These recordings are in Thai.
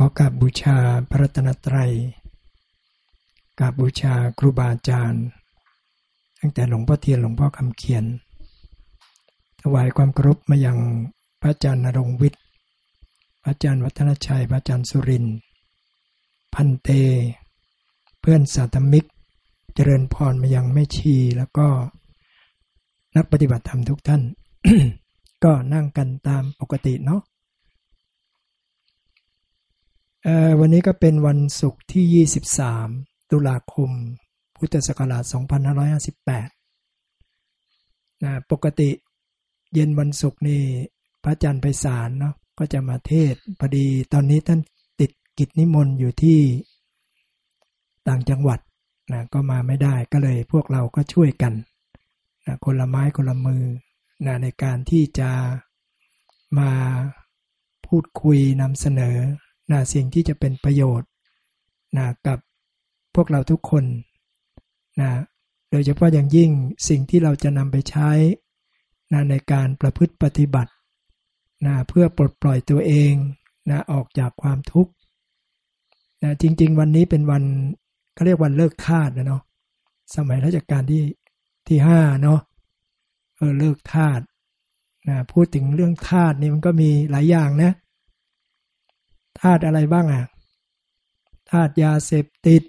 ขอกราบบูชาพระรัตนตรัยกราบบูชาครูบาอาจารย์ ตั้งแต่หลวงพ่อเทียนหลวงพ่อคำเขียน ถวายความเคารพมายังพระอาจารย์นรงวิทย์ พระอาจารย์วัฒนชัย พระอาจารย์สุรินทร์พันเต เพื่อนสาธมิก เจริญพรมายังแม่ชีแล้วก็นักปฏิบัติธรรมทุกท่าน ก็นั่งกันตามปกติเนาะ วันนี้ก็เป็นวันศุกร์ที่ 23 ตุลาคม พุทธศักราช 2558นะปกติเย็นวันศุกร์นี่พระอาจารย์ไพศาลเนาะก็จะมาเทศพอดีตอนนี้ท่านติดกิจนิมนต์อยู่ที่ต่างจังหวัดนะก็มาไม่ได้ก็เลยพวกเราก็ช่วยกันนะคนละไม้คนละมือนะในการที่จะมาพูดคุยนำเสนอ นะสิ่งที่จะเป็นประโยชน์นะกับพวกเราทุกคนนะโดยเฉพาะอย่างยิ่งสิ่งที่เราจะนำไปใช้นะในการประพฤติปฏิบัตินะเพื่อปลดปล่อยตัวเองนะออกจากความทุกข์นะจริง ๆ วันนี้เป็นวันเขาเรียกวันเลิกทาสนะเนาะสมัยรัชกาลที่ที่ห้าเนาะเออเลิกทาสนะพูดถึงเรื่องทาสนี่มันก็มีหลายอย่างนะ ธาตุอะไรบ้างอะธาตุยาเสพติด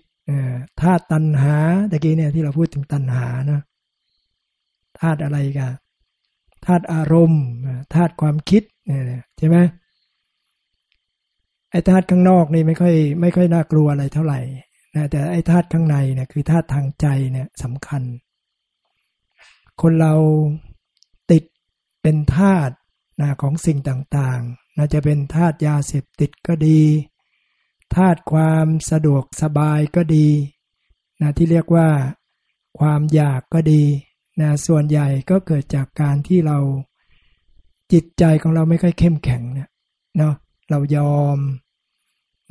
ธาตุตัณหาตะกี้เนี่ยที่เราพูดถึงตัณหานะธาตุอะไรกันธาตุอารมณ์ธาตุความคิดใช่ไหมไอ้ธาตุข้างนอกนี่ไม่ค่อยไม่ค่อยน่ากลัวอะไรเท่าไหร่นะแต่ไอ้ธาตุข้างในเนี่ยคือธาตุทางใจเนี่ยสำคัญ คนเราติดเป็นธาตุนะของสิ่งต่าง น่าจะเป็นธาตุยาเสพติดก็ดีธาตุความสะดวกสบายก็ดีนะที่เรียกว่าความอยากก็ดีนะส่วนใหญ่ก็เกิดจากการที่เราจิตใจของเราไม่ค่อยเข้มแข็งเนี่ยเนาะเรายอม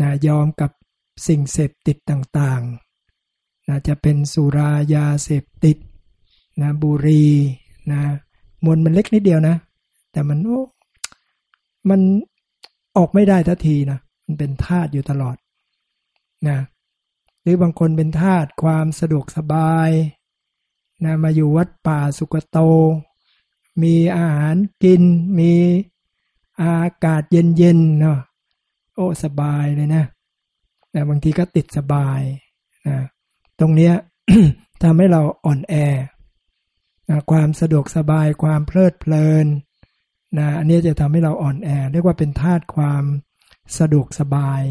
นะยอมกับสิ่งเสพติดต่างๆนะจะเป็นสุรายาเสพติดนะบุรีนะมวลมันเล็กนิดเดียวนะ แต่มันโอ้ มันออกไม่ได้ทันทีนะมันเป็นธาตุอยู่ตลอดนะหรือบางคนเป็นธาตุความสะดวกสบายนะมาอยู่วัดป่าสุกโต มีอาหารกิน มีอากาศเย็นๆเนาะโอ้สบายเลยนะแต่บางทีก็ติดสบายนะตรงเนี้ยทำให้เราอ่อนแอนะความสะดวกสบายความเพลิดเพลิน นะอันนี้จะทำให้เราอ่อนแอ เรียกว่าเป็นธาตุความสะดวกสบาย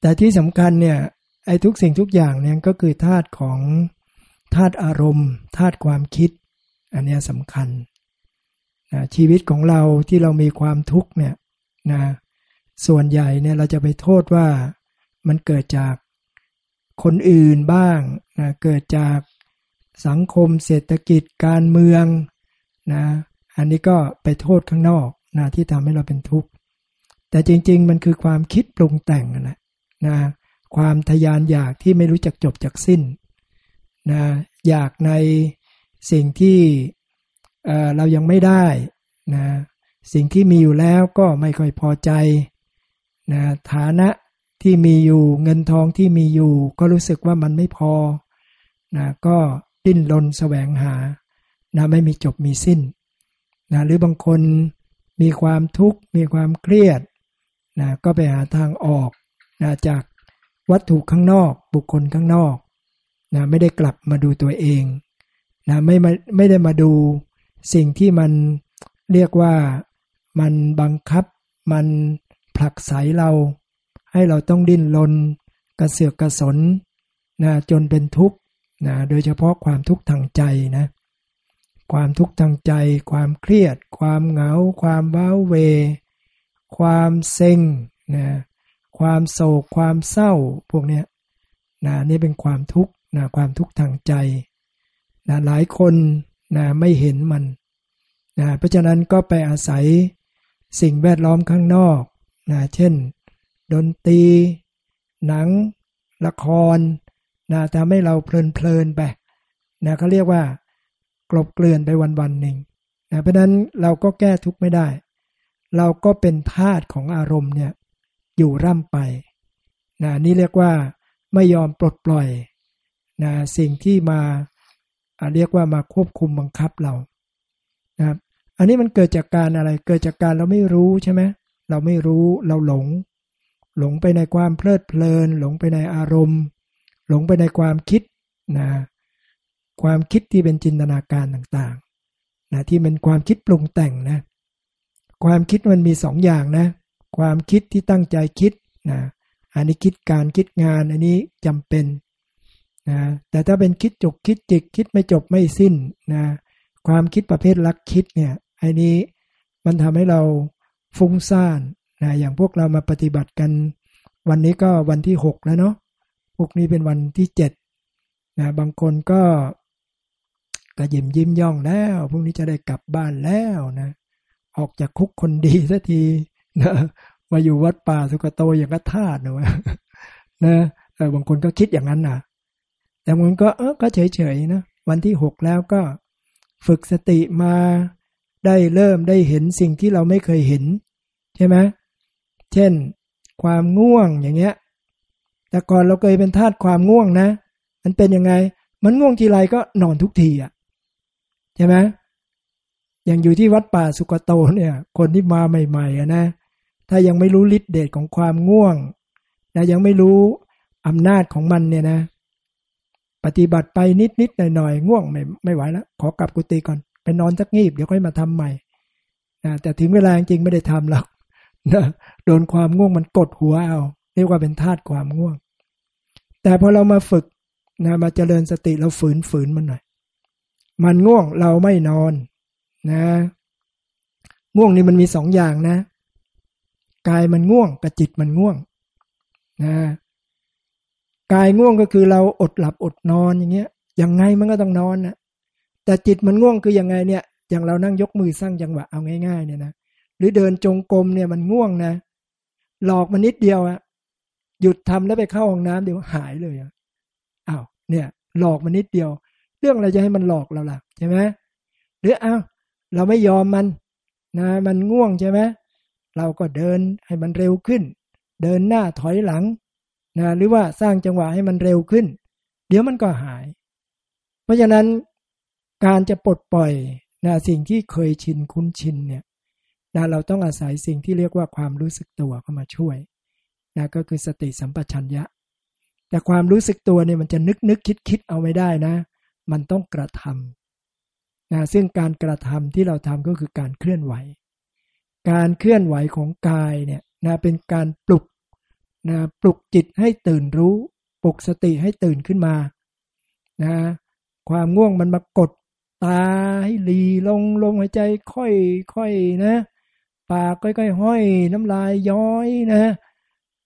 แต่ที่สำคัญเนี่ยไอ้ทุกสิ่งทุกอย่างเนี่ยก็คือธาตุของธาตุอารมณ์ธาตุความคิด อันนี้สำคัญนะชีวิตของเราที่เรามีความทุกข์เนี่ยนะส่วนใหญ่เนี่ยเราจะไปโทษว่ามันเกิดจากคนอื่นบ้างนะเกิดจากสังคมเศรษฐกิจการเมืองนะ อันนี้ก็ไปโทษข้างนอกนะที่ทำให้เราเป็นทุกข์แต่จริง ๆ มันคือความคิดปรุงแต่งนะนะความทยานอยากที่ไม่รู้จักจบจากสิ้นนะอยากในสิ่งที่เเรายังไม่ได้นะสิ่งที่มีอยู่แล้วก็ไม่ค่อยพอใจนะฐานะที่มีอยู่เงินทองที่มีอยู่ ก็รู้สึกว่ามันไม่พอนะก็ดิ้นรนแสวงหานะไม่มีจบมีสิ้น นะหรือบางคนมีความทุกข์มีความเครียดนะก็ไปหาทางออกนะจากวัตถุข้างนอกบุคคลข้างนอกนะไม่ได้กลับมาดูตัวเองนะไม่ไม่ได้มาดูสิ่งที่มันเรียกว่ามันบังคับมันผลักไสเรา ให้เราต้องดิ้นรนกระเสือกกระสนนะจนเป็นทุกข์นะโดยเฉพาะความทุกข์ทางใจนะ ความทุกข์ทางใจ ความเครียด ความเหงา ความว้าเว ความเซ็งนะความโศกความเศร้าพวกเนี้ยนะนี่เป็นความทุกข์นะความทุกข์ทางใจนะหลายคนนะไม่เห็นมันนะเพราะฉะนั้นก็ไปอาศัยสิ่งแวดล้อมข้างนอกนะเช่น ดนตรี หนัง ละครนะทำให้เราเพลินๆไปนะเขาเรียกว่า กลบเกลื่อนไปวันวันหนึ่งนะเพราะนั้นเราก็แก้ทุกข์ไม่ได้ เราก็เป็นทาตของอารมณ์เนี่ยอยู่ร่ำไปนะนี่เรียกว่าไม่ยอมปลดปล่อยนะสิ่งที่มาเรียกว่ามาควบคุมบังคับเรานะครับอันนี้มันเกิดจากการอะไรเกิดจากการเราไม่รู้ใช่ไหมเราไม่รู้เราหลง หลงไปในความเพลิดเพลิน หลงไปในอารมณ์ หลงไปในความคิดนะ ความคิดที่เป็นจินตนาการต่างๆนะที่เป็นความคิดปรุงแต่งนะความคิดมันมีสองอย่างนะ ความคิดที่ตั้งใจคิดนะอันนี้คิดการคิดงานอันนี้จำเป็นนะแต่ถ้าเป็นคิดจกคิดจิกคิดไม่จบไม่สิ้นนะความคิดประเภทลักคิดเนี่ยอันนี้มันทำให้เราฟุ้งซ่านนะอย่างพวกเรามาปฏิบัติกัน วันนี้ก็วันที่หกแล้วเนาะพวกนี้เป็นวันที่เจ็ดนะบางคนก็ ก็ยิ้มยิ้มย่องแล้วพรุ่งนี้จะได้กลับบ้านแล้วนะ ออกจากคุกคนดีสักทีนะมาอยู่วัดป่าสุกโตอย่างก็ทาสนะนะเออบางคนก็คิดอย่างนั้นนะแต่บางคนก็เออก็เฉยๆนะวันที่หกแล้วก็ฝึกสติมาได้เริ่มได้เห็นสิ่งที่เราไม่เคยเห็น ใช่ไหมเช่น ความง่วงอย่างเงี้ย แต่ก่อนเราเคยเป็นทาสความง่วงนะ มันเป็นยังไง มันง่วงทีไรก็นอนทุกทีอะ ใช่ไหมอย่างอยู่ที่วัดป่าสุกโตเนี่ย คนที่มาใหม่ๆนะถ้ายังไม่รู้ฤทธิ์เดชของความง่วงนะยังไม่รู้อำนาจของมันเนี่ยนะ ปฏิบัติไปนิดนิดหน่อยหน่อยง่วงไม่ไม่ไหวแล้วขอกลับกุฏิก่อนไปนอนสักงีบเดี๋ยวค่อยมาทำใหม่นะแต่ถึงเวลาจริงไม่ได้ทำหรอกนะโดนความง่วงมันกดหัวเอาเรียกว่าเป็นธาตุความง่วง แต่พอเรามาฝึกนะมาเจริญสติเราฝืนฝืนมันหน่อย มันง่วงเราไม่นอนนะ ง่วงนี่มันมีสองอย่างนะ กายมันง่วงกับจิตมันง่วงนะกายง่วงก็คือเราอดหลับอดนอนอย่างเงี้ยยังไงมันก็ต้องนอนนะแต่จิตมันง่วงคือยังไงเนี่ย อย่างเรานั่งยกมือสร้างจังหวะเอาง่าย ๆ เนี่ยนะหรือเดินจงกรมเนี่ยมันง่วงนะ หลอกมันนิดเดียวอะหยุดทำแล้วไปเข้าห้องน้ำเดี๋ยวหายเลยอะอ้าวเนี่ย หลอกมันนิดเดียว เรื่องอะไรจะให้มันหลอกเราล่ะใช่ไหมหรืออ้าวเราไม่ยอมมันนะมันง่วงใช่ไหมเราก็เดินให้มันเร็วขึ้น เดินหน้าถอยหลังนะหรือว่าสร้างจังหวะให้มันเร็วขึ้น เดี๋ยวมันก็หาย เพราะฉะนั้นการจะปลดปล่อยนะสิ่งที่เคยชินคุ้นชินเนี่ยนะเราต้องอาศัยสิ่งที่เรียกว่าความรู้สึกตัวเข้ามาช่วยนะก็คือสติสัมปชัญญะ แต่ความรู้สึกตัวเนี่ยมันจะนึกนึกคิดคิดเอาไม่ได้นะ มันต้องกระทำนะซึ่งการกระทำที่เราทำก็คือการเคลื่อนไหว การเคลื่อนไหวของกายเนี่ยนะเป็นการปลุกนะปลุกจิตให้ตื่นรู้ ปลุกสติให้ตื่นขึ้นมานะความง่วงมันมากดตาให้ลีลงลงหายใจค่อยค่อยนะปากค่อยๆห้อย น้ำลายย้อยนะ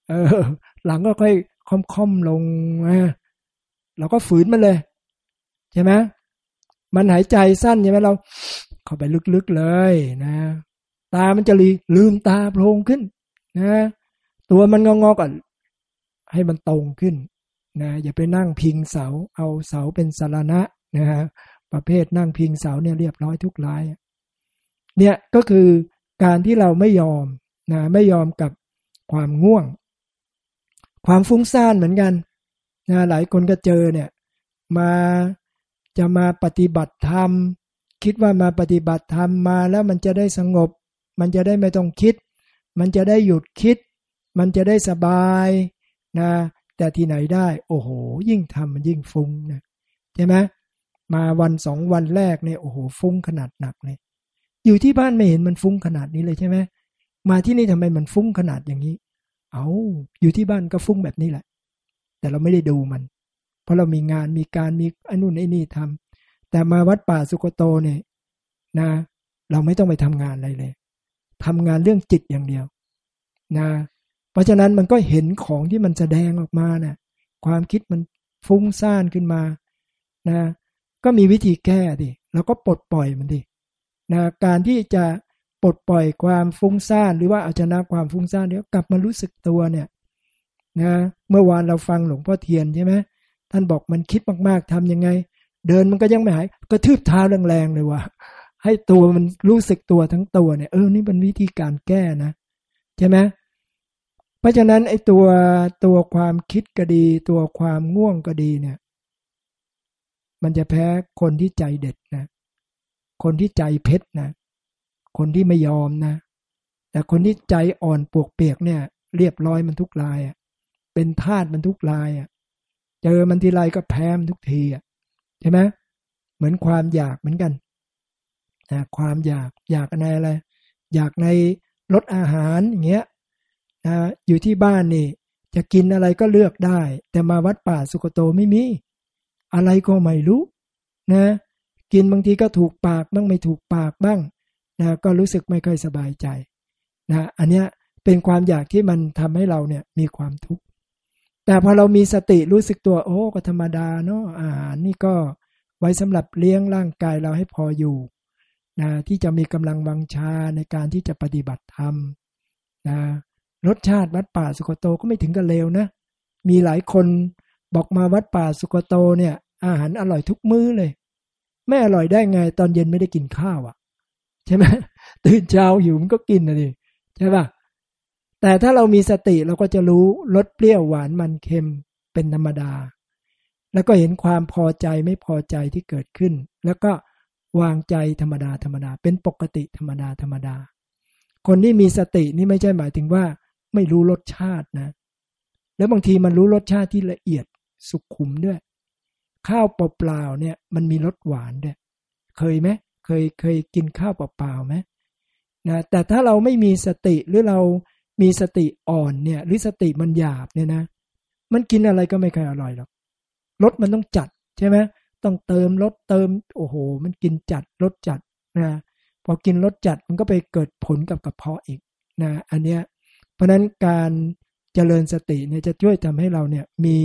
เออหลังก็ค่อยค่อมๆลงนะเราก็ฝืนมันเลย ใช่ไหมมันหายใจสั้นใช่ไหมเรา เข้าไปลึกๆเลยนะ ตามันจะลีลืมตาโพลงขึ้น นะ ตัวมันงองๆก่อนให้มันตรงขึ้นนะอย่าไปนั่งพิงเสา เอาเสาเป็นสารณะนะฮะประเภทนั่งพิงเสาเนี่ยเรียบร้อยทุกราย เนี่ยก็คือการที่เราไม่ยอมนะไม่ยอมกับความง่วง ความฟุ้งซ่านเหมือนกันนะหลายคนก็เจอเนี่ย มา จะมาปฏิบัติธรรม คิดว่ามาปฏิบัติธรรมมาแล้วมันจะได้สงบ มันจะได้ไม่ต้องคิด มันจะได้หยุดคิด มันจะได้สบายนะแต่ที่ไหนได้ โอ้โห ยิ่งทำมันยิ่งฟุ้งนะใช่ไหมมาวันสองวันแรกเนี่ยโอ้โหฟุ้งขนาดหนักเลยอยู่ที่บ้านไม่เห็นมันฟุ้งขนาดนี้เลยใช่ไหมมาที่นี่ทำไมมันฟุ้งขนาดอย่างนี้ เอาอยู่ที่บ้านก็ฟุ้งแบบนี้แหละ แต่เราไม่ได้ดูมัน เพราะเรามีงานมีการมีอนุนไอ้นี่ทำแต่มาวัดป่าสุโกโตเนี่ยนะ เราไม่ต้องไปทำงานอะไรเลยทำงานเรื่องจิตอย่างเดียว นะ เพราะฉะนั้นมันก็เห็นของที่มันแสดงออกมานะ่ะ ความคิดมันฟุ้งซ่านขึ้นมานะก็มีวิธีแก้ดิแล้วก็ปลดปล่อยมันดินะการที่จะปลดปล่อยความฟุ้งซ่านหรือว่าเอาชนะความฟุ้งซ่านเดี๋ยวกลับมารู้สึกตัวเนี่ยนะเมื่อวานเราฟังหลวงพ่อเทียนใช่ไหม ท่านบอกมันคิดมากๆทํำยังไง เดินมันก็ยังไม่หายกระทืบเท้าแรงๆเลยว่ะให้ตัวมันรู้สึกตัวทั้งตัวเนี่ยเออนี่เป็นวิธีการแก้นะใช่ไหมเพราะฉะนั้นไอ้ตัวตัวความคิดก็ดี ตัวความง่วงก็ดีเนี่ย มันจะแพ้คนที่ใจเด็ดนะ คนที่ใจเพชรนะ คนที่ไม่ยอมนะ แต่คนที่ใจอ่อนปวกเปียกเนี่ย เรียบร้อยมันทุกลายอะเป็นธาตุมันทุกลายอะ เจอมันทีไรก็แพ้มทุกทีอะใช่ไหมเหมือนความอยากเหมือนกันนะความอยากอยากในอะไร อยากในรสอาหารอย่างเงี้ยนะอยู่ที่บ้านนี่ จะกินอะไรก็เลือกได้ แต่มาวัดป่าสุกโตไม่มี อะไรก็ไม่รู้นะ กินบางทีก็ถูกปากบ้างไม่ถูกปากบ้างนะก็รู้สึกไม่ค่อยสบายใจนะอันเนี้ยเป็นความอยากที่มันทำให้เราเนี่ยมีความทุกข์ แต่พอเรามีสติรู้สึกตัวโอ้ก็ธรรมดาเนาะอาหารนี่ก็ไว้สำหรับเลี้ยงร่างกายเราให้พออยู่นะที่จะมีกำลังวังชาในการที่จะปฏิบัติธรรมนะรสชาติวัดป่าสุกโตก็ไม่ถึงกับเลวนะ มีหลายคนบอกมาวัดป่าสุกโตเนี่ย อาหารอร่อยทุกมื้อเลย ไม่อร่อยได้ไงตอนเย็นไม่ได้กินข้าวอะ่ะ ใช่ไหมตื่นเช้าอยู่มันก็กินนะดิใช่ป่ะ แต่ถ้าเรามีสติเราก็จะรู้รสเปรี้ยวหวานมันเค็มเป็นธรรมดา แล้วก็เห็นความพอใจไม่พอใจที่เกิดขึ้น แล้วก็วางใจธรรมดาธรรมดา เป็นปกติธรรมดาธรรมดา คนที่มีสตินี่ไม่ใช่หมายถึงว่า ไม่รู้รสชาตินะ แล้วบางทีมันรู้รสชาติที่ละเอียดสุขุมด้วย ข้าวเปล่าๆเนี่ยมันมีรสหวานด้วย เคยไหมเคยเคยกินข้าวเปล่าๆไหมนะแต่ถ้าเราไม่มีสติหรือเรา มีสติอ่อนเนี่ย หรือสติมันหยาบเนี่ยนะ มันกินอะไรก็ไม่เคยอร่อยหรอกรสมันต้องจัดใช่ไหมต้องเติมรสเติม โอ้โห มันกินจัดรสจัดนะพอกินรสจัดมันก็ไปเกิดผลกับกระเพาะอีกนะอันเนี้ยเพราะนั้นการเจริญสติเนี่ยจะช่วยทำให้เราเนี่ยมี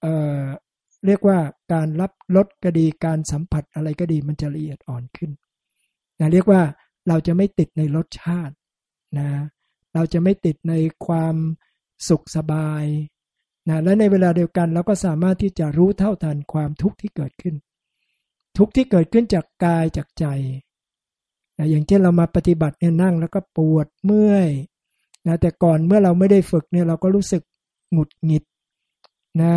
เอ่อเรียกว่าการรับรสก็ดีการสัมผัสอะไรก็ดีมันจะละเอียดอ่อนขึ้นนะเรียกว่าเราจะไม่ติดในรสชาตินะ เราจะไม่ติดในความสุขสบายนะและในเวลาเดียวกันเราก็สามารถที่จะรู้เท่าทันความทุกข์ที่เกิดขึ้น ทุกข์ที่เกิดขึ้นจากกายจากใจนะอย่างเช่นเรามาปฏิบัติเนี่ยนั่งแล้วก็ปวดเมื่อยนะแต่ก่อนเมื่อเราไม่ได้ฝึกเนี่ยเราก็รู้สึกหงุดหงิดนะ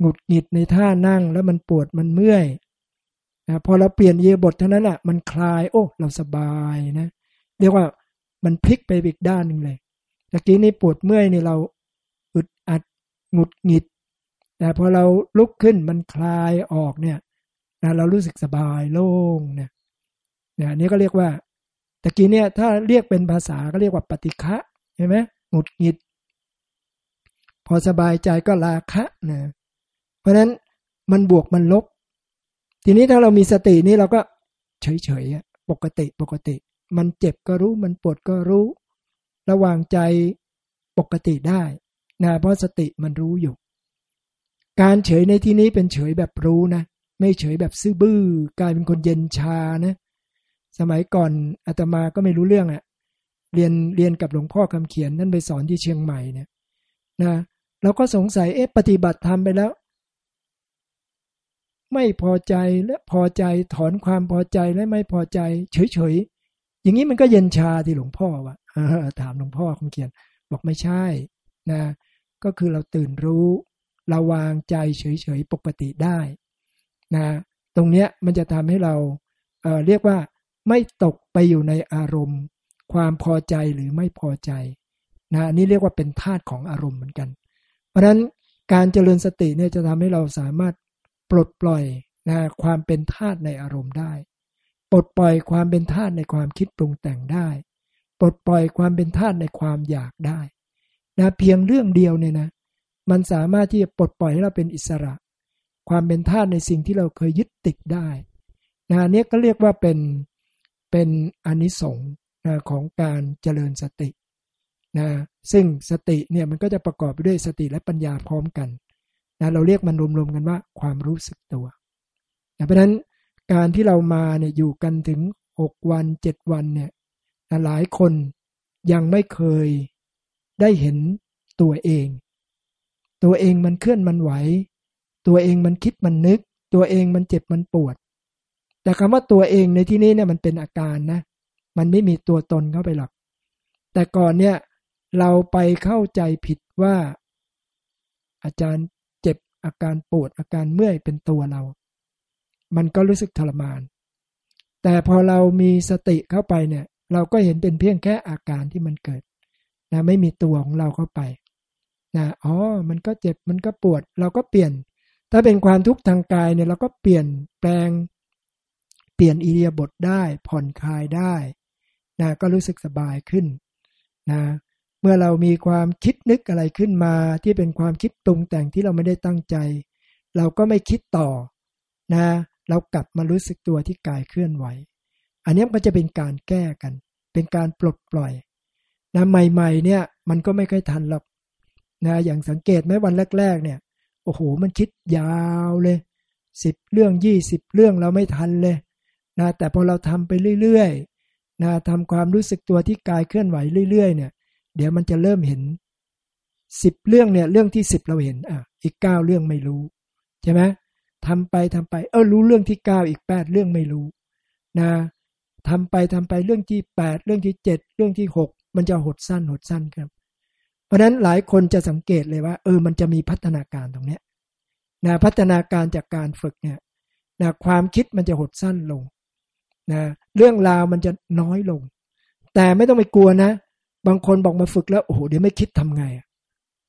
หงุดหงิดในท่านั่งแล้วมันปวดมันเมื่อยนะพอเราเปลี่ยนเยบทเท่านั้นอะมันคลายโอ้เราสบายนะเรียกว่า มันพลิกไปอีกด้านหนึ่งเลยตะกี้นี่ปวดเมื่อยนี่เราอึดอัดหงุดหงิด แต่พอเราลุกขึ้นมันคลายออกเนี่ยนะเรารู้สึกสบายโล่งเนี่ยเนี่ยนี้ก็เรียกว่าตะกี้เนี่ยถ้าเรียกเป็นภาษาก็เรียกว่าปฏิฆะใช่ไหมหงุดหงิด พอสบายใจก็ราคะนะเพราะฉะนั้นมันบวกมันลบ ทีนี้ถ้าเรามีสตินี่เราก็เฉยๆปกติปกติ มันเจ็บก็รู้มันปวดก็รู้ ระวางใจปกติได้นะเพราะสติมันรู้อยู่ การเฉยในที่นี้เป็นเฉยแบบรู้นะ ไม่เฉยแบบซื่อบื้อกลายเป็นคนเย็นชานะ สมัยก่อนอาตมาก็ไม่รู้เรื่องอะ่ะ เรียนเรียนกับหลวงพ่อคำเขียนนั่นไปสอนที่เชียงใหม่เนี่ยนะเราก็สงสัยเอ๊ะปฏิบัติธรรมไปแล้ว ไม่พอใจและพอใจถอนความพอใจและไม่พอใจ เฉย อย่างนี้มันก็เย็นชาที่หลวงพ่อวะถามหลวงพ่อคงเขียน บอกไม่ใช่นะ ก็คือเราตื่นรู้เราวางใจเฉยๆปกติได้นะตรงเนี้ยมันจะทำให้เราเเรียกว่าไม่ตกไปอยู่ในอารมณ์ ความพอใจหรือไม่พอใจนะนี่เรียกว่าเป็นธาตุของอารมณ์เหมือนกัน เพราะฉะนั้นการเจริญสติเนี่ยจะทำให้เราสามารถปลดปล่อยนะความเป็นธาตุในอารมณ์ได้ ปลดปล่อยความเป็นธาตุในความคิดปรุงแต่งได้ ปลดปล่อยความเป็นธาตุในความอยากได้นะเพียงเรื่องเดียวเนี่ยนะ มันสามารถที่จะปลดปล่อยให้เราเป็นอิสระ ความเป็นธาตุในสิ่งที่เราเคยยึดติดได้นะเนี้ก็เรียกว่าเป็นเป็นอนิสงส์นะของการเจริญสตินะซึ่งสติเนี่ยมันก็จะประกอบไปด้วยสติและปัญญาพร้อมกันนะเราเรียกมันรวมๆกันว่าความรู้สึกตัวนะเพราะฉะนั้น การที่เรามาเนี่ยอยู่กันถึงหกวันเจ็ดวันเนี่ยหลายคนยังไม่เคยได้เห็นตัวเอง ตัวเองมันเคลื่อนมันไหว ตัวเองมันคิดมันนึก ตัวเองมันเจ็บมันปวด แต่คำว่าตัวเองในที่นี้เนี่ยมันเป็นอาการนะ มันไม่มีตัวตนเข้าไปหรอก แต่ก่อนเนี่ยเราไปเข้าใจผิดว่า อาจารย์เจ็บอาการปวดอาการเมื่อยเป็นตัวเรา มันก็รู้สึกทรมาน แต่พอเรามีสติเข้าไปเนี่ย เราก็เห็นเป็นเพียงแค่อาการที่มันเกิดนะไม่มีตัวของเราเข้าไปนะอ๋อ มันก็เจ็บมันก็ปวด เราก็เปลี่ยน ถ้าเป็นความทุกข์ทางกายเนี่ยเราก็เปลี่ยนแปลง เปลี่ยนอิเดียบทได้ผ่อนคลายได้นะก็รู้สึกสบายขึ้นนะเมื่อเรามีความคิดนึกอะไรขึ้นมา ที่เป็นความคิดปรุงแต่งที่เราไม่ได้ตั้งใจ เราก็ไม่คิดต่อนะ เรากลับมารู้สึกตัวที่กายเคลื่อนไหว อันนี้ก็จะเป็นการแก้กัน เป็นการปลดปล่อยนะใหม่ๆเนี่ยมันก็ไม่ค่อยทันหรอกนะอย่างสังเกตไหมวันแรก ๆ เนี่ย โอ้โห มันคิดยาวเลยสิบเรื่องยี่สิบเรื่องเราไม่ทันเลยนะแต่พอเราทำไปเรื่อยๆนะทำความรู้สึกตัวที่กายเคลื่อนไหวเรื่อยๆเนี่ย เดี๋ยวมันจะเริ่มเห็นสิบเรื่องเนี่ย เรื่องที่สิบเราเห็นอะอีกเก้าเรื่องไม่รู้ใช่ไหม ทำไปทำไป เออรู้เรื่องที่เก้าอีกแปดเรื่องไม่รู้นะทำไปทำไปเรื่องที่แปดเรื่องที่เจ็ดเรื่องที่หกมันจะหดสั้นหดสั้นครับ เพราะนั้นหลายคนจะสังเกตเลยว่า เออมันจะมีพัฒนาการตรงเนี้ยนะพัฒนาการจากการฝึกเนี่ยนะความคิดมันจะหดสั้นลงนะเรื่องราวมันจะน้อยลง แต่ไม่ต้องไปกลัวนะ บางคนบอกมาฝึกแล้วโอ้โหเดี๋ยวไม่คิดทำไง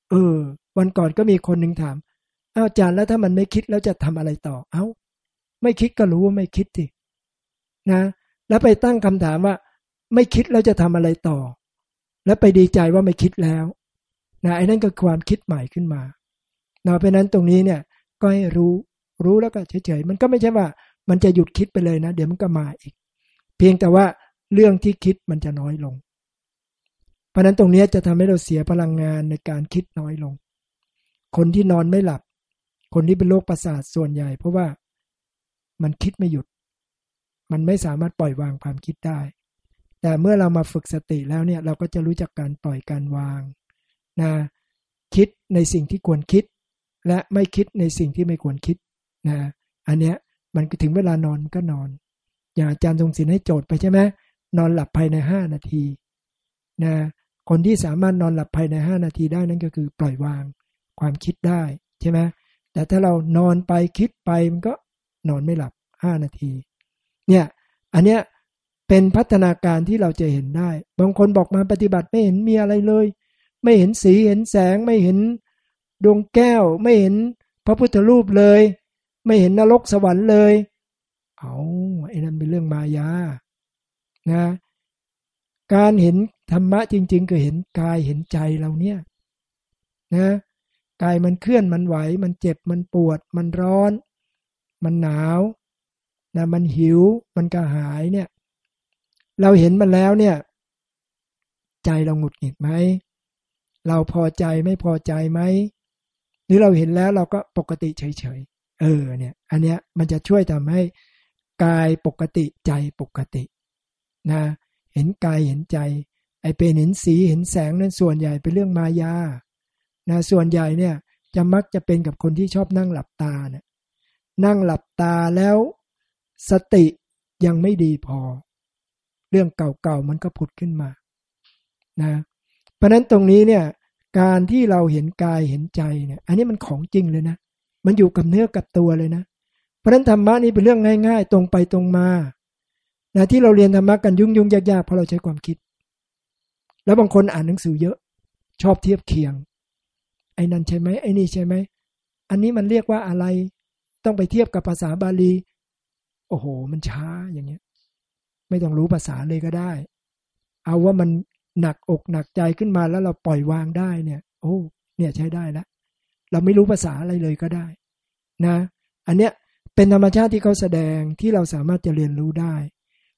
เออ วันก่อนก็มีคนหนึ่งถาม อาอาจารย์แล้วถ้ามันไม่คิดแล้วจะทำอะไรต่อ เอา้า ไม่คิดก็รู้ว่าไม่คิดสินะ แล้วไปตั้งคำถามว่า ไม่คิดแล้วจะทำอะไรต่อ แล้วไปดีใจว่าไม่คิดแล้วนะไอ้นั่นก็ความคิดใหม่ขึ้นมานะเพราะนั้นตรงนี้เนี่ย ก็ให้รู้รู้แล้วก็เฉยๆมันก็ไม่ใช่ว่า มันจะหยุดคิดไปเลยนะ เดี๋ยวมันก็มาอีก เพียงแต่ว่าเรื่องที่คิดมันจะน้อยลง เพราะนั้นตรงนี้จะทำให้เราเสียพลังงานในการคิดน้อยลง คนที่นอนไม่หลับ คนที่เป็นโรคประสาทส่วนใหญ่ เพราะว่ามันคิดไม่หยุด มันไม่สามารถปล่อยวางความคิดได้ แต่เมื่อเรามาฝึกสติแล้วเนี่ยเราก็จะรู้จักการปล่อยการวางนะคิดในสิ่งที่ควรคิด และไม่คิดในสิ่งที่ไม่ควรคิดนะอันเนี้ยมันถึงเวลานอนก็นอน อย่างอาจารย์ทรงศิลให้โจทย์ไปใช่ไหมนอนหลับภายในห้านาทีนะคนที่สามารถนอนหลับภายในห้านาทีได้นั่นก็คือปล่อยวางความคิดได้ใช่ไหม แต่ถ้าเรานอนไปคิดไปมันก็นอนไม่หลับห้านาที เนี่ยอันเนี้ยเป็นพัฒนาการที่เราจะเห็นได้ บางคนบอกมาปฏิบัติไม่เห็นมีอะไรเลย ไม่เห็นสีเห็นแสงไม่เห็นดวงแก้ว ไม่เห็นพระพุทธรูปเลย ไม่เห็นนรกสวรรค์เลย เอาไอ้นั่นเป็นเรื่องมายานะการเห็นธรรมะจริงๆก็เห็นกายเห็นใจเราเนี่ยนะ กายมันเคลื่อนมันไหว มันเจ็บมันปวด มันร้อน มันหนาวนะมันหิว มันกระหายเนี่ย เราเห็นมันแล้วเนี่ย ใจเราหงุดหงิดไหมเราพอใจไม่พอใจไหมหรือเราเห็นแล้วเราก็ปกติเฉยๆเออเนี่ย อันเนี้ยมันจะช่วยทำให้กายปกติใจปกตินะเห็นกายเห็นใจ ไอเป็นเห็นสีเห็นแสงนั้นส่วนใหญ่เป็นเรื่องมายา นะส่วนใหญ่เนี่ยจะมักจะเป็นกับคนที่ชอบนั่งหลับตาเนี่ยนั่งหลับตาแล้วสติยังไม่ดีพอ เรื่องเก่าๆมันก็ผุดขึ้นมานะเพราะนั้นตรงนี้เนี่ยการที่เราเห็นกายเห็นใจเนี่ยอันนี้มันของจริงเลยนะ มันอยู่กับเนื้อกับตัวเลยนะ เพราะนั้นธรรมะนี่เป็นเรื่องง่าย ๆ ตรงไปตรงมานะที่เราเรียนธรรมะกันยุ่งยุ่งยากๆเพราะเราใช้ความคิด แล้วบางคนอ่านหนังสือเยอะ ชอบเทียบเคียง อ้นั่นใช่ไหมไอ้นี่ใช่ไหม อันนี้มันเรียกว่าอะไร ต้องไปเทียบกับภาษาบาลี โอ้โห มันช้าอย่างเงี้ย ไม่ต้องรู้ภาษาเลยก็ได้ เอาว่ามันหนักอกหนักใจขึ้นมาแล้วเราปล่อยวางได้เนี่ย โอ้ เนี่ยใช้ได้ล้วเราไม่รู้ภาษาอะไรเลยก็ได้ นะ อันเนี้ยเป็นธรรมชาติที่เขาแสดงที่เราสามารถจะเรียนรู้ได้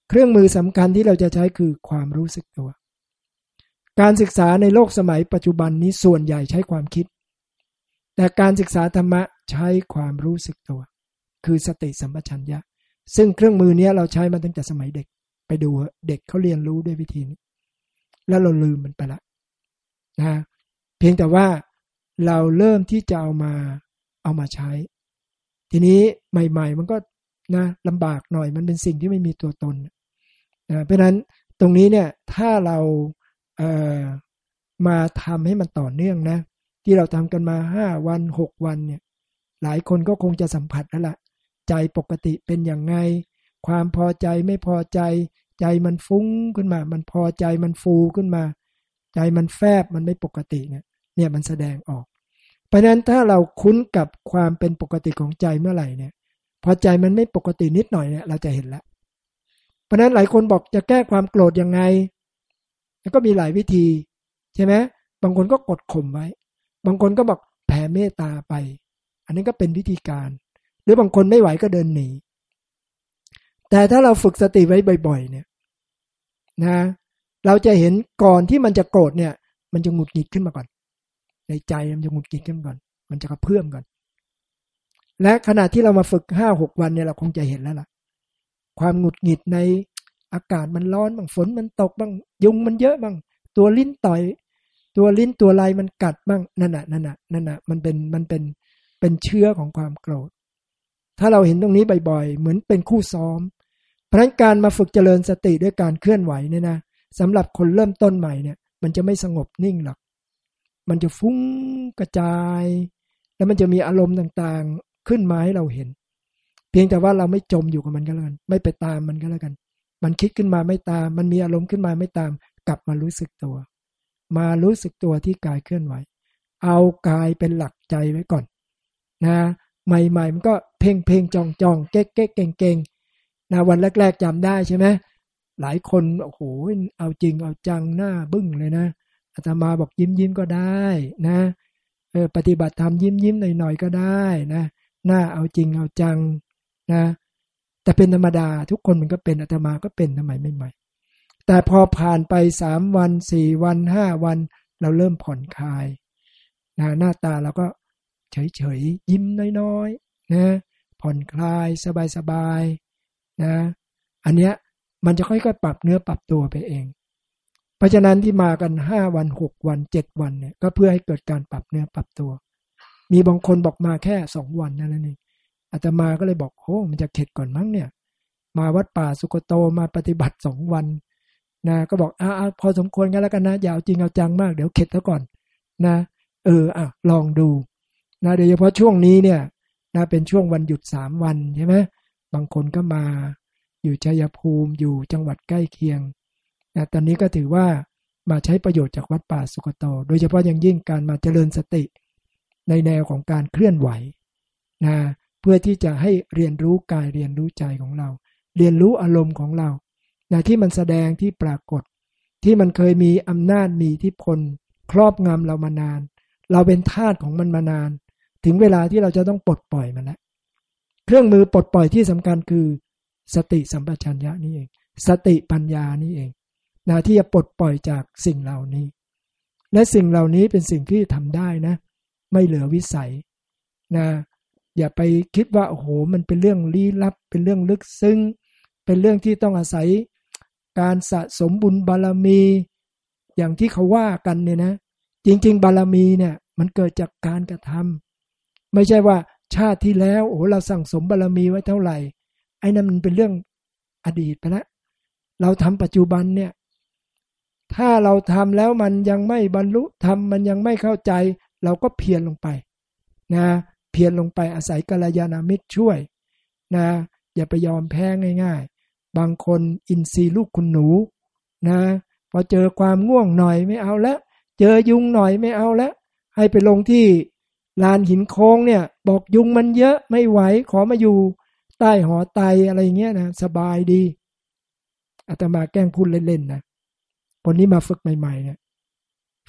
เครื่องมือสำคัญที่เราจะใช้คือความรู้สึกตัว การศึกษาในโลกสมัยปัจจุบันนี้ส่วนใหญ่ใช้ความคิด แต่การศึกษาธรรมะใช้ความรู้สึกตัว คือสติสัมปชัญญะ ซึ่งเครื่องมือนี้เราใช้มาตั้งแต่สมัยเด็ก ไปดูเด็กเขาเรียนรู้ด้วยวิธีนี้ แล้วเราลืมมันไปละนะเพียงแต่ว่าเราเริ่มที่จะเอามาเอามาใช้ ทีนี้ใหม่ ๆ มันก็นะลำบากหน่อยมันเป็นสิ่งที่ไม่มีตัวตนนะเพราะนั้นตรงนี้เนี่ยถ้าเราเมาทำให้มันต่อเนื่องนะ ที่เราทำกันมาห้าวันหกวันเนี่ยหลายคนก็คงจะสัมผัสแล้วละ่ะ ใจปกติเป็นอย่างไง ความพอใจไม่พอใจ ใจมันฟุ้งขึ้นมา มันพอใจมันฟูขึ้นมา ใจมันแฟบมันไม่ปกติเนี่ยเนี่ยมันแสดงออก เพราะนั้นถ้าเราคุ้นกับความเป็นปกติของใจเมื่อไหร่เนี่ยพอใจมันไม่ปกตินิดหน่อยเนี่ยเราจะเห็นแล้วเพราะนั้นหลายคนบอกจะแก้ความโกรธยังไง แล้วก็มีหลายวิธีใช่ไหมบางคนก็กดข่มไว้ บางคนก็บอกแผ่เมตตาไป อันนี้ก็เป็นวิธีการ หรือบางคนไม่ไหวก็เดินหนี แต่ถ้าเราฝึกสติไว้บ่อย ๆ เนี่ยนะ เราจะเห็นก่อนที่มันจะโกรธเนี่ย มันจะหงุดหงิดขึ้นมาก่อน ในใจมันจะหงุดหงิดขึ้นก่อน มันจะกระเพื่อมก่อน และขณะที่เรามาฝึกห้าหกวันเนี่ยเราคงจะเห็นแล้วล่ะ ความหงุดหงิดในอากาศมันร้อนบางฝนมันตกบ้างยุงมันเยอะบ้างตัวลิ้นต่อย ตัวลิ้นตัวลายมันกัดบ้างนั่นน่ะนั่นน่ะนั่นน่ะมันเป็นมันเป็นเป็นเชื้อของความโกรธ ถ้าเราเห็นตรงนี้บ่อยๆ เหมือนเป็นคู่ซ้อม เพราะการมาฝึกเจริญสติด้วยการเคลื่อนไหวเนี่ยนะสำหรับคนเริ่มต้นใหม่เนี่ย มันจะไม่สงบนิ่งหรอก มันจะฟุ้งกระจาย แล้วมันจะมีอารมณ์ต่างๆขึ้นมาให้เราเห็น เพียงแต่ว่าเราไม่จมอยู่กับมันก็แล้วกัน ไม่ไปตามมันก็แล้วกัน มันคิดขึ้นมาไม่ตาม มันมีอารมณ์ขึ้นมาไม่ตาม กลับมารู้สึกตัว มารู้สึกตัวที่กายเคลื่อนไหว เอากายเป็นหลักใจไว้ก่อน นะ ใหม่ๆมันก็เพ่งเพ่งจองจองเก๊กเก๊กเก่งเก่งนะวันแรก ๆจำได้ใช่ไหมหลายคนโอ้โหเอาจริงเอาจังหน้าบึ้งเลยนะอาตมาบอกยิ้มยิ้มก็ได้นะเออปฏิบัติธรรมยิ้มยิ้มหน่อยๆก็ได้นะหน้าเอาจริงเอาจังนะแต่เป็นธรรมดาทุกคนมันก็เป็นอาตมาก็เป็นทำไมไม่ใหม่ แต่พอผ่านไปสามวันสี่วันห้าวัน เราเริ่มผ่อนคลายนะหน้าตาเราก็เฉยเฉยยิ้มน้อยๆนะผ่อนคลายสบายๆนะอันเนี้ยมันจะค่อยๆปรับเนื้อปรับตัวไปเอง เพราะฉะนั้นที่มากันห้าวันหกวันเจ็ดวันเนี่ยก็เพื่อให้เกิดการปรับเนื้อปรับตัว มีบางคนบอกมาแค่สองวันนั่นเองอาตมาก็เลยบอกโอ้มันจะเข็ดก่อนมั้งเนี่ย มาวัดป่าสุกโตมาปฏิบัติสองวัน นะก็บอกอ่าพอสมควรกันแล้วกันนะอย่าเอาจริงเอาจังมากเดี๋ยวเข็ดแล้วก่อนนะเอออะลองดูนะโดยเฉพาะช่วงนี้เนี่ยนะเป็นช่วงวันหยุดสามวันใช่ไหมบางคนก็มาอยู่ชัยภูมิอยู่จังหวัดใกล้เคียงนะตอนนี้ก็ถือว่ามาใช้ประโยชน์จากวัดป่าสุกโต โดยเฉพาะอย่างยิ่งการมาเจริญสติในแนวของการเคลื่อนไหวนะเพื่อที่จะให้เรียนรู้กายเรียนรู้ใจของเรา เรียนรู้อารมณ์ของเรา นะที่มันแสดงที่ปรากฏ ที่มันเคยมีอำนาจมีที่พลครอบงำเรามานาน เราเป็นทาสของมันมานาน ถึงเวลาที่เราจะต้องปลดปล่อยมันแล้วเครื่องมือปลดปล่อยที่สำคัญคือ สติสัมปชัญญะนี่เอง สติปัญญานี่เองนะที่จะปลดปล่อยจากสิ่งเหล่านี้ และสิ่งเหล่านี้เป็นสิ่งที่ทำได้นะ ไม่เหลือวิสัยนะอย่าไปคิดว่าโอ้โหมันเป็นเรื่องลี้ลับ เป็นเรื่องลึกซึ้ง เป็นเรื่องที่ต้องอาศัย การสะสมบุญบารมี อย่างที่เขาว่ากันเนี่ยนะ จริง ๆ บารมีเนี่ยมันเกิดจากการกระทำไม่ใช่ว่าชาติที่แล้วโอ้เราสั่งสมบารมีไว้เท่าไหร่ ไอ้นั่นมันเป็นเรื่องอดีตไปแล้วเราทำปัจจุบันเนี่ย ถ้าเราทำแล้วมันยังไม่บรรลุทำมันยังไม่เข้าใจ เราก็เพียรลงไปนะเพียรลงไปอาศัยกัลยาณมิตรช่วยนะอย่าไปยอมแพ้ง่ายๆ บางคนอินทรีย์ลูกคุณหนูนะพอเจอความง่วงหน่อยไม่เอาแล้วเจอยุงหน่อยไม่เอาแล้วให้ไปลงที่ลานหินโค้งเนี่ย บอกยุงมันเยอะไม่ไหวขอมาอยู่ ใต้หอไตอะไรเงี้ยนะสบายดีอาตมาแกล้งพูดเล่นๆนะวันนี้มาฝึกใหม่ๆเนี่ย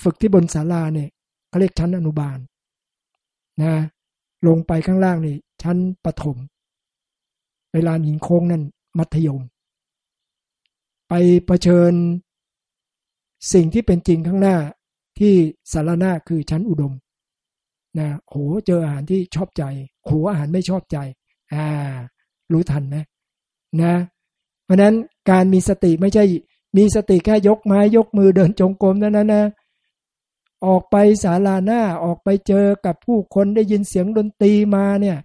ฝึกที่บนศาลาเนี่ยเขาเรียกชั้นอนุบาลนะ ลงไปข้างล่างนี่ชั้นปฐมไปลานหินโค้งนั่นมัธยม ไปประชิญ สิ่งที่เป็นจริงข้างหน้าที่สารนาคือชั้นอุดมนะโหเจออาหารที่ชอบใจโหอาหารไม่ชอบใจ อ่า รู้ทันไหมนะ เพราะนั้นการมีสติไม่ใช่ มีสติแค่ยกไม้ยกมือเดินจงกรมนั้นนะออกไปศาลาหน้าออกไปเจอกับผู้คนได้ยินเสียงดนตรีมาเนี่ย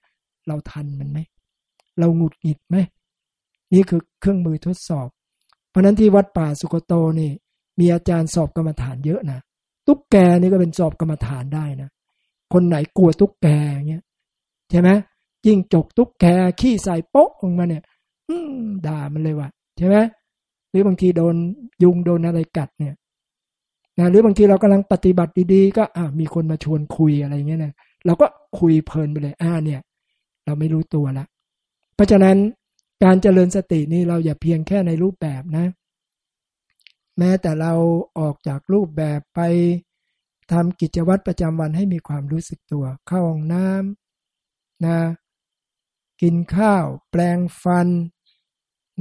เราทันมันไหมเราหงุดหงิดไหมนี่คือเครื่องมือทดสอบ เพราะนั้นที่วัดป่าสุกโตนี่มีอาจารย์สอบกรรมฐานเยอะนะตุ๊กแกนี่ก็เป็นสอบกรรมฐานได้นะคนไหนกลัวตุ๊กแกเงี้ยใช่ไหมยิ่งจกตุ๊กแกขี้ใส่โป๊ะออกมาเนี่ย อืด่ามันเลยว่ะใช่ไหมหรือบางทีโดนยุงโดนอะไรกัดเนี่ยนะหรือบางทีเรากำลังปฏิบัติดีๆ ก็อ่ามีคนมาชวนคุยอะไรเงี้ยนะเราก็คุยเพลินไปเลยอ่าเนี่ย เราไม่รู้ตัวละเพราะฉะนั้น การเจริญสตินี่เราอย่าเพียงแค่ในรูปแบบนะ แม้แต่เราออกจากรูปแบบไปทำกิจวัตรประจำวันให้มีความรู้สึกตัว เข้าห้องน้ำนะกินข้าว แปลงฟัน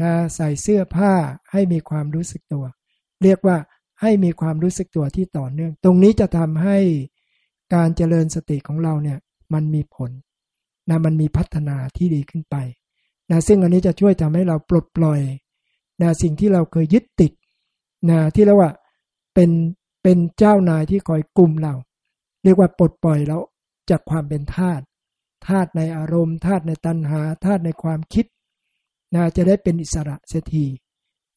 นะใส่เสื้อผ้าให้มีความรู้สึกตัว เรียกว่าให้มีความรู้สึกตัวที่ต่อเนื่อง ตรงนี้จะทำให้การเจริญสติของเราเนี่ยมันมีผลนะมันมีพัฒนาที่ดีขึ้นไป นะซึ่งอันนี้จะช่วยทำให้เราปลดปล่อยนะสิ่งที่เราเคยยึดติดนะที่เรียกว่าเป็นเป็นเจ้านายที่คอยกลุ่มเรา เรียกว่าปลดปล่อยแล้วจากความเป็นทาสธาตุในอารมณ์ธาตุในตัณหาธาตุในความคิดนะจะได้เป็นอิสระเสียที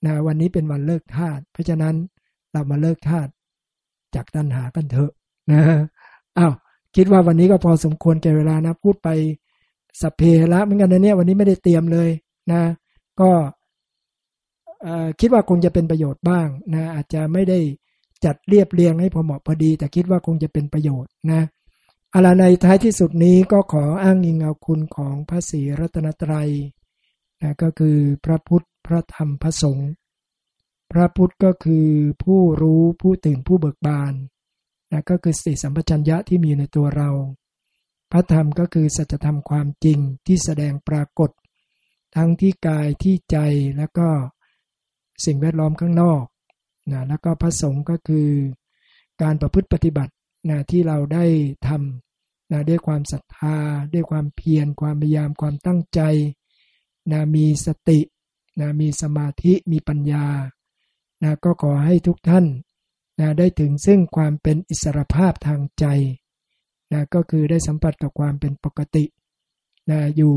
นะวันนี้เป็นวันเลิกธาตุเพราะฉะนั้นเรามาเลิกธาตุจากตัณหากันเถอะนะอ้าวคิดว่าวันนี้ก็พอสมควรแก่เวลานะพูดไป สเพละเหมือนกันนะเนี่ยวันนี้ไม่ได้เตรียมเลยนะ ก็คิดว่าคงจะเป็นประโยชน์บ้างนะอาจจะไม่ได้จัดเรียบเรียงให้พอเหมาะพอดี แต่คิดว่าคงจะเป็นประโยชน์นะอะไรในท้ายที่สุดนี้ก็ขออ้างอิงเอาคุณของพระศรีรัตนตรัยนะก็คือพระพุทธพระธรรมพระสงฆ์พระพุทธก็คือผู้รู้ผู้ตื่นผู้เบิกบานนะก็คือสติสัมปชัญญะที่มีในตัวเรา พระธรรมก็คือสัจธรรมความจริงที่แสดงปรากฏ ทั้งที่กายที่ใจแล้วก็สิ่งแวดล้อมข้างนอกนะแล้วก็พระสงฆ์ก็คือการประพฤติปฏิบัตินะที่เราได้ทำนะด้วยความศรัทธา ด้วยความเพียร ความพยายามความตั้งใจนะมีสตินะมีสมาธิมีปัญญานะก็ขอให้ทุกท่านนะได้ถึงซึ่งความเป็นอิสรภาพทางใจ นะก็คือได้สัมผัสกับความเป็นปกตินะอยู่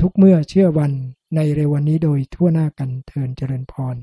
ทุกเมื่อเชื่อวันในเร็ววันนี้โดยทั่วหน้ากันเทินเจริญพร